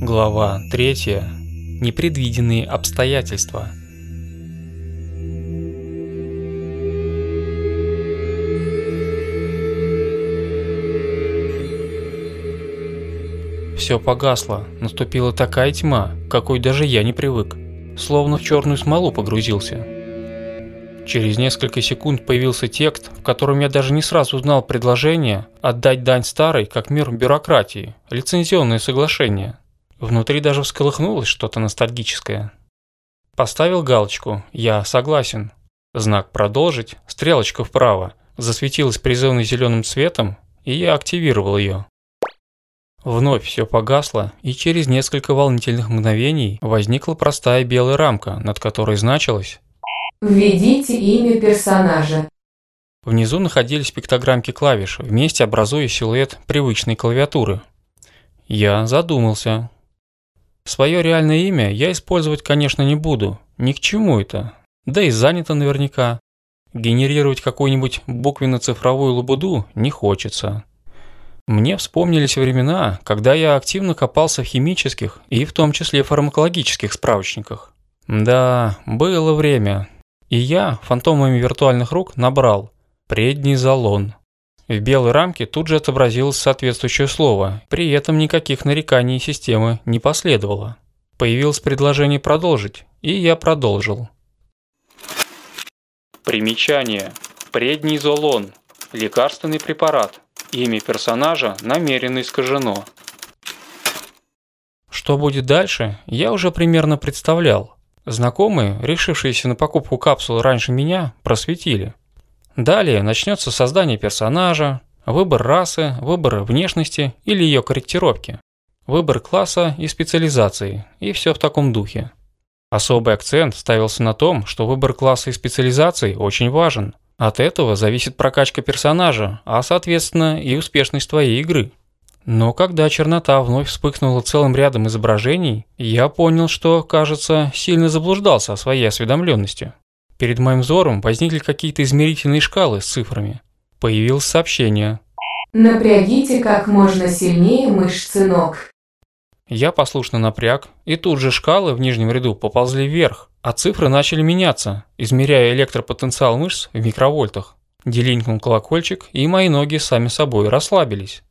Глава 3. Непредвиденные обстоятельства. Все погасло, наступила такая тьма, какой даже я не привык, словно в черную смолу погрузился. Через несколько секунд появился текст, в котором я даже не сразу узнал предложение отдать дань старой, как мир бюрократии, лицензионное соглашение. Внутри даже всколыхнулось что-то ностальгическое. Поставил галочку «Я согласен». Знак «Продолжить», стрелочка вправо, засветилась призывной зеленым цветом, и я активировал ее. Вновь все погасло, и через несколько волнительных мгновений возникла простая белая рамка, над которой значилось «Введите имя персонажа». Внизу находились пиктограммки клавиш, вместе образуя силуэт привычной клавиатуры. Я задумался, Свое реальное имя я использовать, конечно, не буду, ни к чему это, да и занято наверняка. Генерировать какую-нибудь буквенно-цифровую лабуду не хочется. Мне вспомнились времена, когда я активно копался в химических и в том числе фармакологических справочниках. Да, было время. И я фантомами виртуальных рук набрал «Предний залон». В белой рамке тут же отобразилось соответствующее слово, при этом никаких нареканий системы не последовало. Появилось предложение продолжить, и я продолжил. Примечание. Преднизолон. Лекарственный препарат. Имя персонажа намеренно искажено. Что будет дальше, я уже примерно представлял. Знакомые, решившиеся на покупку капсул раньше меня, просветили – Далее начнется создание персонажа, выбор расы, выбор внешности или ее корректировки, выбор класса и специализации, и все в таком духе. Особый акцент ставился на том, что выбор класса и специализации очень важен. От этого зависит прокачка персонажа, а соответственно и успешность твоей игры. Но когда чернота вновь вспыхнула целым рядом изображений, я понял, что, кажется, сильно заблуждался о своей осведомленности. Перед моим взором возникли какие-то измерительные шкалы с цифрами. Появилось сообщение. Напрягите как можно сильнее мышцы ног. Я послушно напряг, и тут же шкалы в нижнем ряду поползли вверх, а цифры начали меняться, измеряя электропотенциал мышц в микровольтах. Делинкнул колокольчик, и мои ноги сами собой расслабились.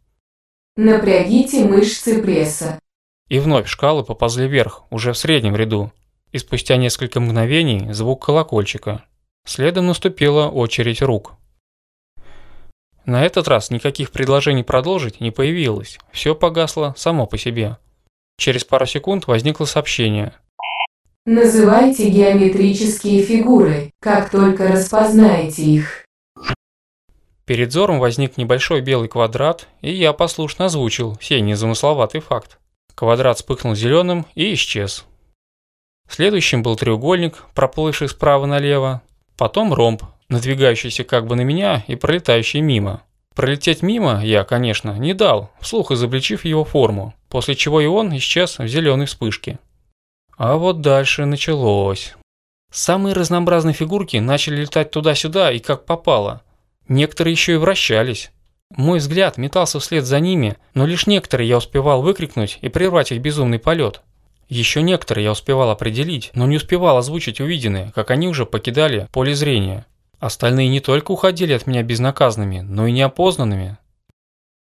Напрягите мышцы пресса. И вновь шкалы поползли вверх, уже в среднем ряду, и спустя несколько мгновений звук колокольчика. Следом наступила очередь рук. На этот раз никаких предложений продолжить не появилось, все погасло само по себе. Через пару секунд возникло сообщение. Называйте геометрические фигуры, как только распознаете их. Перед взором возник небольшой белый квадрат, и я послушно озвучил сей незамысловатый факт. Квадрат вспыхнул зеленым и исчез. Следующим был треугольник, проплывший справа налево. Потом ромб, надвигающийся как бы на меня и пролетающий мимо. Пролететь мимо я, конечно, не дал, вслух изобличив его форму, после чего и он исчез в зеленой вспышке. А вот дальше началось. Самые разнообразные фигурки начали летать туда-сюда и как попало. Некоторые еще и вращались. Мой взгляд метался вслед за ними, но лишь некоторые я успевал выкрикнуть и прервать их безумный полет. Еще некоторые я успевал определить, но не успевал озвучить увиденные, как они уже покидали поле зрения. Остальные не только уходили от меня безнаказанными, но и неопознанными.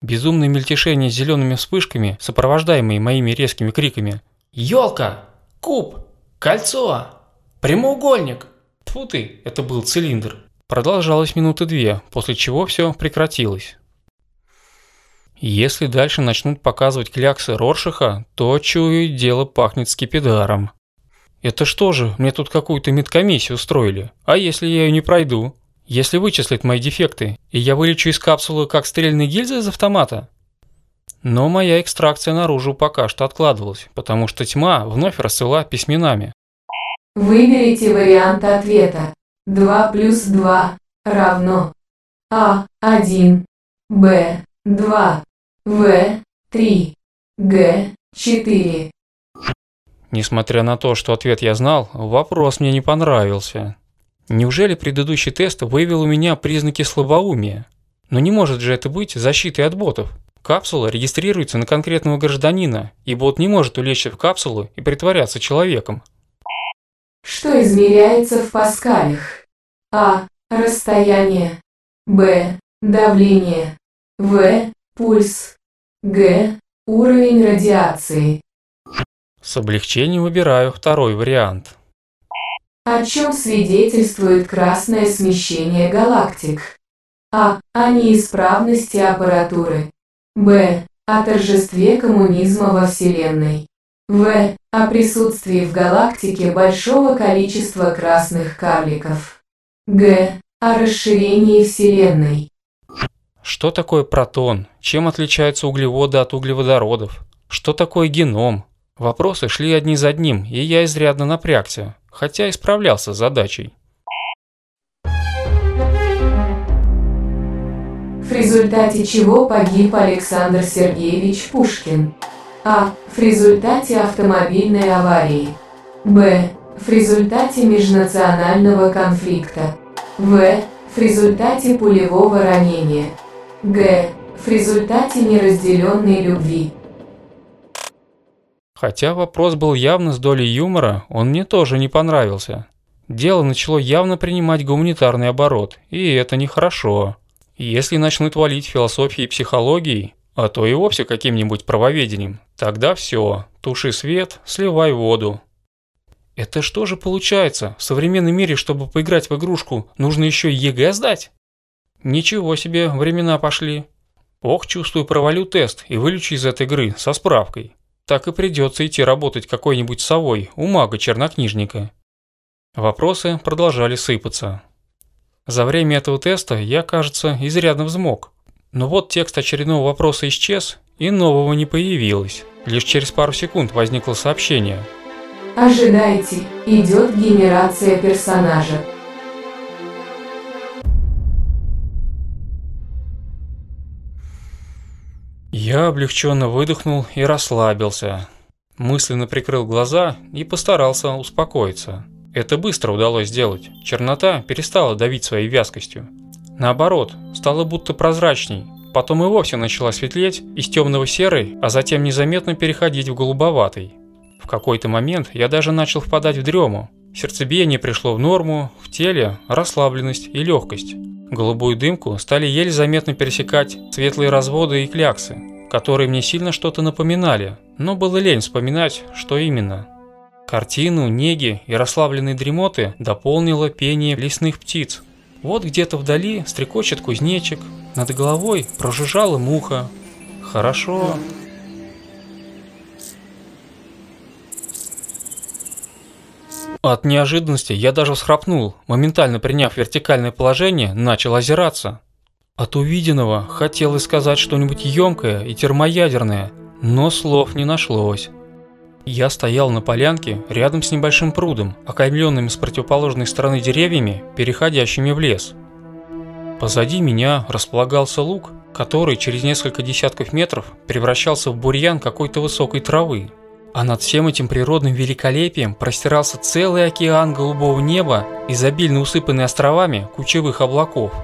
Безумное мельтешение с зелеными вспышками, сопровождаемые моими резкими криками. «Елка! Куб! Кольцо! Прямоугольник!» Тьфу ты, это был цилиндр. Продолжалось минуты две, после чего все прекратилось. Если дальше начнут показывать кляксы Роршиха, то, чую, дело пахнет скипидаром. Это что же, мне тут какую-то медкомиссию устроили? А если я ее не пройду? Если вычислят мои дефекты, и я вылечу из капсулы как стрельные гильзы из автомата? Но моя экстракция наружу пока что откладывалась, потому что тьма вновь рассыла письменами. Выберите вариант ответа. 2 плюс 2 равно А1, Б2. В, 3, Г, 4. Несмотря на то, что ответ я знал, вопрос мне не понравился. Неужели предыдущий тест выявил у меня признаки слабоумия? Но не может же это быть защитой от ботов. Капсула регистрируется на конкретного гражданина, и бот не может улечься в капсулу и притворяться человеком. Что измеряется в паскалях? А. Расстояние. Б. Давление. В. Пульс. Г. Уровень радиации. С облегчением выбираю второй вариант. О чем свидетельствует красное смещение галактик? А. О неисправности аппаратуры. Б. О торжестве коммунизма во Вселенной. В. О присутствии в галактике большого количества красных карликов. Г. О расширении Вселенной. Что такое протон? Чем отличаются углеводы от углеводородов? Что такое геном? Вопросы шли одни за одним, и я изрядно напрягся, хотя и справлялся с задачей. В результате чего погиб Александр Сергеевич Пушкин? А. В результате автомобильной аварии. Б. В результате межнационального конфликта. В. В результате пулевого ранения. Г. В результате неразделенной любви. Хотя вопрос был явно с долей юмора, он мне тоже не понравился. Дело начало явно принимать гуманитарный оборот, и это нехорошо. Если начнут валить философии и психологии, а то и вовсе каким-нибудь правоведением, тогда все, туши свет, сливай воду. Это что же получается, в современном мире, чтобы поиграть в игрушку, нужно еще и ЕГЭ сдать? Ничего себе, времена пошли. Ох, чувствую, провалю тест и вылечу из этой игры со справкой. Так и придется идти работать какой-нибудь совой у мага-чернокнижника. Вопросы продолжали сыпаться. За время этого теста я, кажется, изрядно взмок. Но вот текст очередного вопроса исчез, и нового не появилось. Лишь через пару секунд возникло сообщение. Ожидайте, идет генерация персонажа. Я облегченно выдохнул и расслабился. Мысленно прикрыл глаза и постарался успокоиться. Это быстро удалось сделать. Чернота перестала давить своей вязкостью. Наоборот, стала будто прозрачней. Потом и вовсе начала светлеть из темного серой, а затем незаметно переходить в голубоватый. В какой-то момент я даже начал впадать в дрему. Сердцебиение пришло в норму, в теле расслабленность и легкость. Голубую дымку стали еле заметно пересекать светлые разводы и кляксы которые мне сильно что-то напоминали, но было лень вспоминать, что именно. Картину, неги и расслабленные дремоты дополнило пение лесных птиц. Вот где-то вдали стрекочет кузнечик, над головой прожужжала муха. Хорошо. От неожиданности я даже всхрапнул, моментально приняв вертикальное положение, начал озираться. От увиденного хотелось сказать что-нибудь емкое и термоядерное, но слов не нашлось. Я стоял на полянке рядом с небольшим прудом, окаймленным с противоположной стороны деревьями, переходящими в лес. Позади меня располагался луг, который через несколько десятков метров превращался в бурьян какой-то высокой травы. А над всем этим природным великолепием простирался целый океан голубого неба, изобильно усыпанный островами кучевых облаков –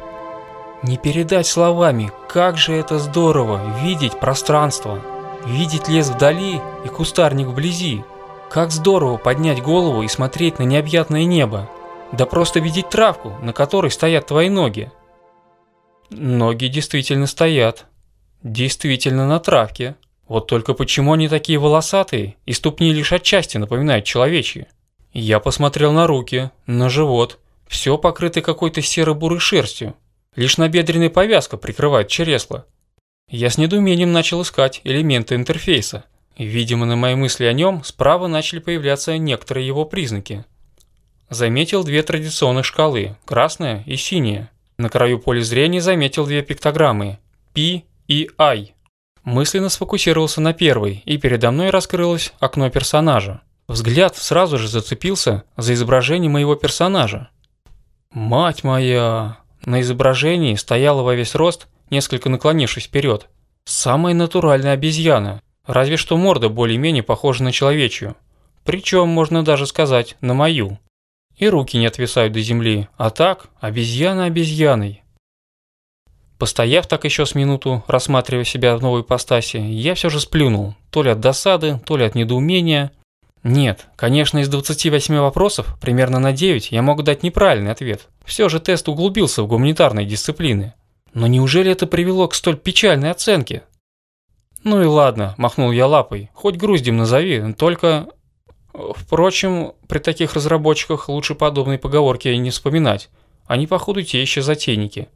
не передать словами, как же это здорово видеть пространство, видеть лес вдали и кустарник вблизи. Как здорово поднять голову и смотреть на необъятное небо. Да просто видеть травку, на которой стоят твои ноги. Ноги действительно стоят. Действительно на травке. Вот только почему они такие волосатые и ступни лишь отчасти напоминают человечьи? Я посмотрел на руки, на живот. Все покрыто какой-то серо-бурой шерстью. Лишь набедренная повязка прикрывает чересло. Я с недоумением начал искать элементы интерфейса. И, видимо, на мои мысли о нем справа начали появляться некоторые его признаки. Заметил две традиционных шкалы – красная и синяя. На краю поля зрения заметил две пиктограммы – P и I. Мысленно сфокусировался на первой, и передо мной раскрылось окно персонажа. Взгляд сразу же зацепился за изображение моего персонажа. «Мать моя!» На изображении стояла во весь рост, несколько наклонившись вперед, самая натуральная обезьяна, разве что морда более-менее похожа на человечью. Причем, можно даже сказать, на мою. И руки не отвисают до земли, а так обезьяна обезьяной. Постояв так еще с минуту, рассматривая себя в новой постаси, я все же сплюнул, то ли от досады, то ли от недоумения – нет, конечно, из 28 вопросов, примерно на 9, я мог дать неправильный ответ. Все же тест углубился в гуманитарные дисциплины. Но неужели это привело к столь печальной оценке? Ну и ладно, махнул я лапой, хоть груздем назови, только... Впрочем, при таких разработчиках лучше подобной поговорки и не вспоминать. Они, походу, те еще затейники.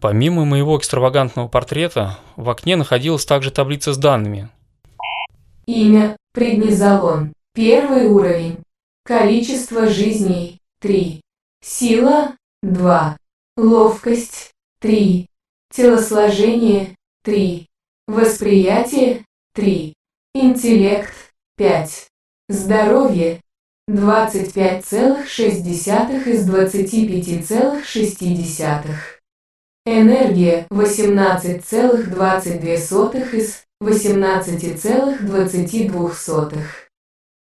Помимо моего экстравагантного портрета, в окне находилась также таблица с данными, Имя – Преднизолон. Первый уровень. Количество жизней – 3. Сила – 2. Ловкость – 3. Телосложение – 3. Восприятие – 3. Интеллект – 5. Здоровье – 25,6 из 25,6. Энергия – 18,22 из 18,22.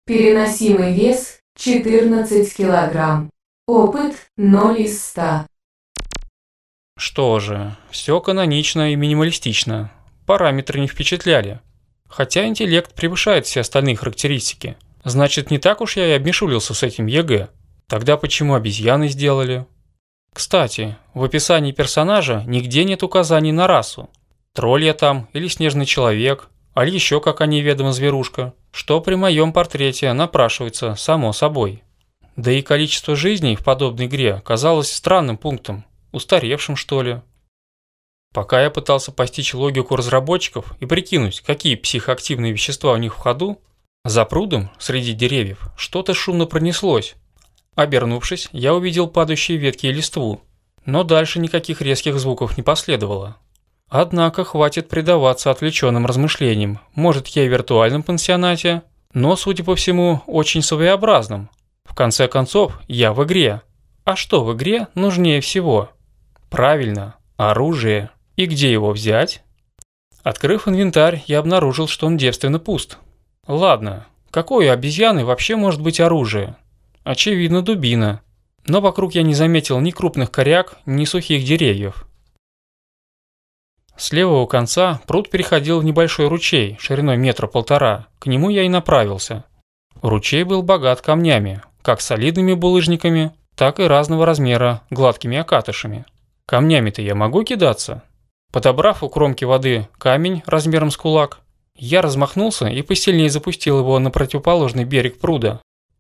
Переносимый вес 14 кг. Опыт 0 из 100. Что же, все канонично и минималистично. Параметры не впечатляли. Хотя интеллект превышает все остальные характеристики. Значит, не так уж я и обмишулился с этим ЕГЭ. Тогда почему обезьяны сделали? Кстати, в описании персонажа нигде нет указаний на расу. Тролль я там или снежный человек, аль еще какая неведома зверушка, что при моем портрете напрашивается само собой. Да и количество жизней в подобной игре казалось странным пунктом, устаревшим что ли. Пока я пытался постичь логику разработчиков и прикинуть, какие психоактивные вещества у них в ходу, за прудом среди деревьев что-то шумно пронеслось. Обернувшись, я увидел падающие ветки и листву, но дальше никаких резких звуков не последовало. Однако хватит предаваться отвлеченным размышлениям, может я и виртуальном пансионате, но, судя по всему, очень своеобразном. В конце концов, я в игре. А что в игре нужнее всего? Правильно, оружие. И где его взять? Открыв инвентарь, я обнаружил, что он девственно пуст. Ладно, какое обезьяны вообще может быть оружие? Очевидно, дубина. Но вокруг я не заметил ни крупных коряк, ни сухих деревьев. С левого конца пруд переходил в небольшой ручей, шириной метра полтора. К нему я и направился. Ручей был богат камнями, как солидными булыжниками, так и разного размера гладкими окатышами. Камнями-то я могу кидаться? Подобрав у кромки воды камень размером с кулак, я размахнулся и посильнее запустил его на противоположный берег пруда,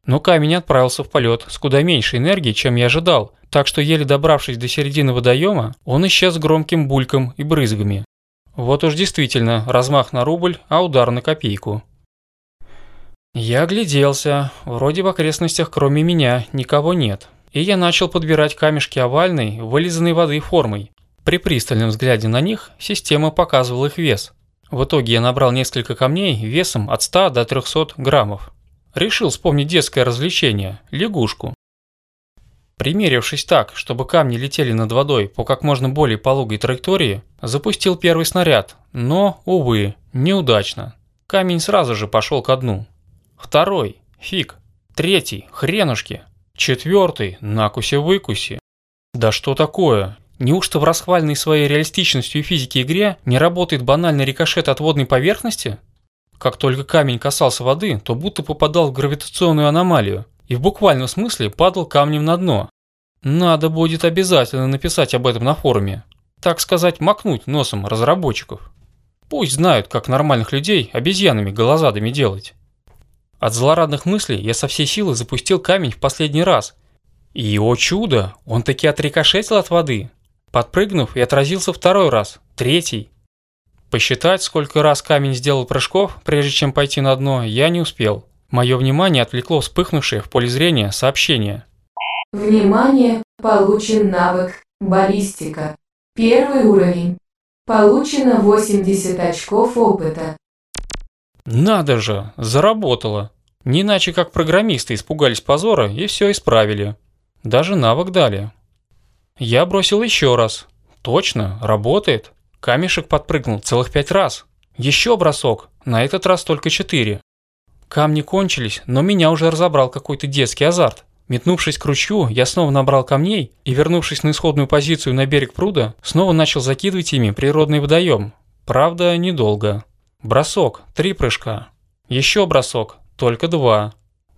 но камень отправился в полет с куда меньшей энергией, чем я ожидал, так что еле добравшись до середины водоема, он исчез громким бульком и брызгами. Вот уж действительно, размах на рубль, а удар на копейку. Я огляделся, вроде в окрестностях кроме меня никого нет, и я начал подбирать камешки овальной, вылизанной воды формой. При пристальном взгляде на них система показывала их вес. В итоге я набрал несколько камней весом от 100 до 300 граммов решил вспомнить детское развлечение – лягушку. Примерившись так, чтобы камни летели над водой по как можно более пологой траектории, запустил первый снаряд, но, увы, неудачно. Камень сразу же пошел ко дну. Второй – фиг. Третий – хренушки. Четвертый – накуси-выкуси. Да что такое? Неужто в расхвальной своей реалистичностью и физике игре не работает банальный рикошет от водной поверхности? Как только камень касался воды, то будто попадал в гравитационную аномалию и в буквальном смысле падал камнем на дно. Надо будет обязательно написать об этом на форуме. Так сказать, макнуть носом разработчиков. Пусть знают, как нормальных людей обезьянами голозадами делать. От злорадных мыслей я со всей силы запустил камень в последний раз. И, о чудо, он таки отрикошетил от воды. Подпрыгнув и отразился второй раз, третий – Посчитать, сколько раз камень сделал прыжков, прежде чем пойти на дно, я не успел. Мое внимание отвлекло вспыхнувшее в поле зрения сообщение. Внимание! Получен навык «Баллистика». Первый уровень. Получено 80 очков опыта. Надо же, заработало. Не иначе, как программисты испугались позора и все исправили. Даже навык дали. Я бросил еще раз. Точно, работает. Камешек подпрыгнул целых пять раз. Еще бросок, на этот раз только четыре. Камни кончились, но меня уже разобрал какой-то детский азарт. Метнувшись к ручью, я снова набрал камней и, вернувшись на исходную позицию на берег пруда, снова начал закидывать ими природный водоем. Правда, недолго. Бросок, три прыжка. Еще бросок, только два.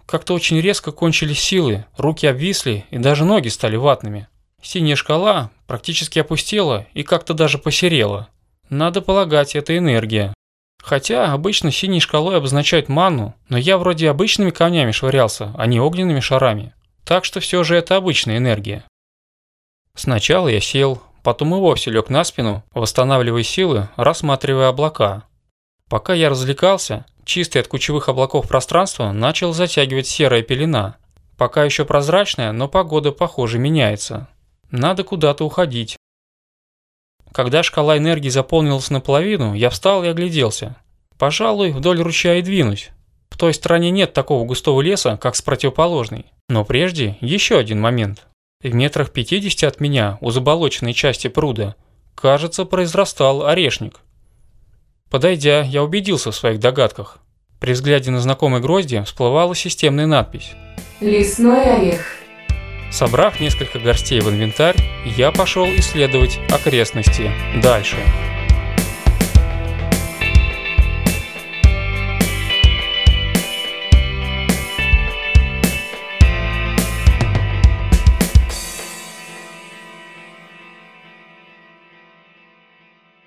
Как-то очень резко кончились силы, руки обвисли и даже ноги стали ватными. Синяя шкала практически опустела и как-то даже посерела. Надо полагать, это энергия. Хотя обычно синей шкалой обозначают ману, но я вроде обычными камнями швырялся, а не огненными шарами. Так что все же это обычная энергия. Сначала я сел, потом и вовсе лег на спину, восстанавливая силы, рассматривая облака. Пока я развлекался, чистое от кучевых облаков пространство начал затягивать серая пелена. Пока еще прозрачная, но погода, похоже, меняется. Надо куда-то уходить. Когда шкала энергии заполнилась наполовину, я встал и огляделся. Пожалуй, вдоль ручья и двинусь. В той стороне нет такого густого леса, как с противоположной. Но прежде еще один момент. В метрах 50 от меня, у заболоченной части пруда, кажется, произрастал орешник. Подойдя, я убедился в своих догадках. При взгляде на знакомые грозди всплывала системная надпись. «Лесной орех». Собрав несколько горстей в инвентарь, я пошел исследовать окрестности дальше.